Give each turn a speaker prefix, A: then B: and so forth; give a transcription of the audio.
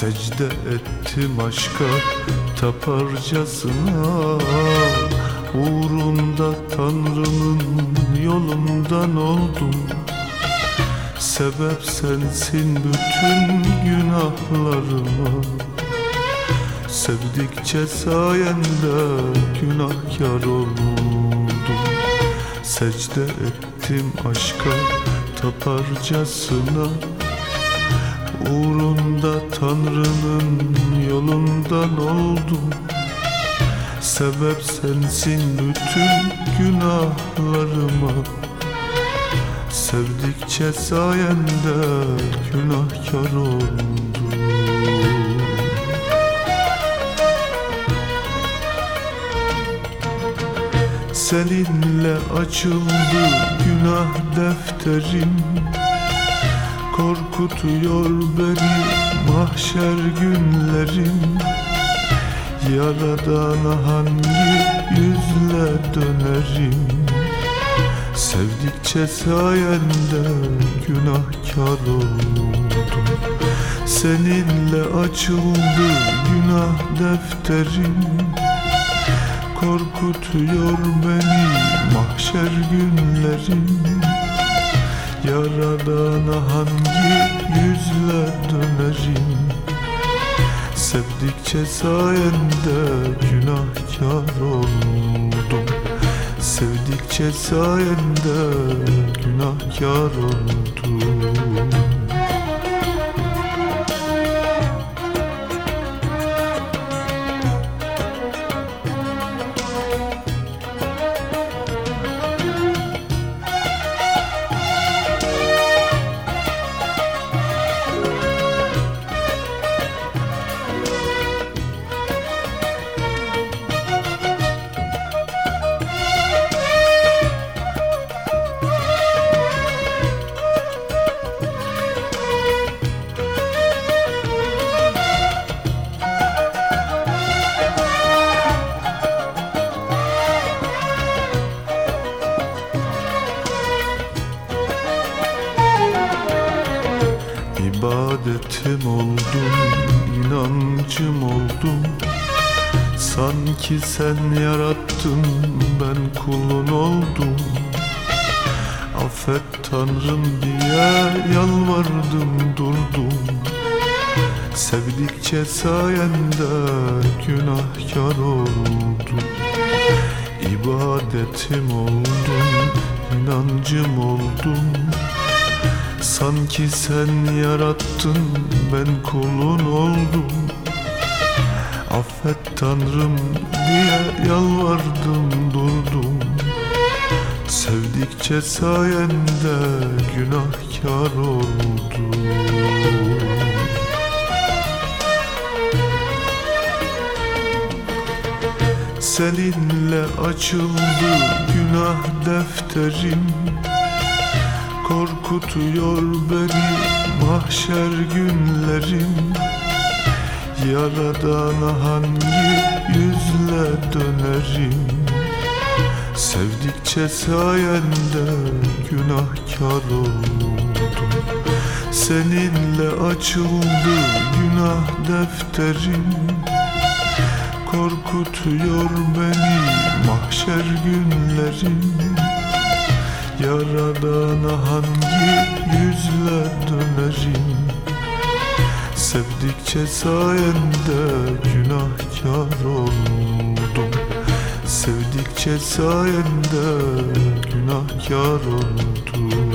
A: Secde ettim aşka taparcasına. Uğrunda Tanrı'nın yolundan oldum. Sebep sensin bütün günahlarıma. Sevdikçe sayende günahkar oldum. Secde ettim aşka taparcasına Uğrunda Tanrı'nın yolundan oldum Sebep sensin bütün günahlarıma. Sevdikçe sayende günahkar oldum. Seninle açıldı günah defterim Korkutuyor beni mahşer günlerim. Yaradana hangi yüzle dönerim? Sevdikçe sayende günahkar oldum. Seninle açıldı günah defterim. Korkutuyor beni mahşer günlerim Yaradana hangi yüzle dönerim? Sevdikçe sayende günahkar oldum. Sevdikçe sayende günahkar oldum İbadetim oldum, inancım oldum. Sanki sen yarattın, ben kulun oldum. Affet Tanrım diye yalvardım durdum. Sevdikçe sayende günahkar oldum. İbadetim oldum, inancım oldum Sanki sen yarattın ben kulun oldum. Affet Tanrım diye yalvardım durdum. Sevdikçe sayende günahkar oldum. Seninle açıldı günah defterim Korkutuyor beni mahşer günlerim. Yaradana hangi yüzle dönerim? Sevdikçe sayende günahkar oldum. Seninle açıldı günah defterim. Korkutuyor beni mahşer günlerim Yaradana hangi yüzle dönerim? Sevdikçe sayende günahkar oldum. Sevdikçe sayende günahkar oldum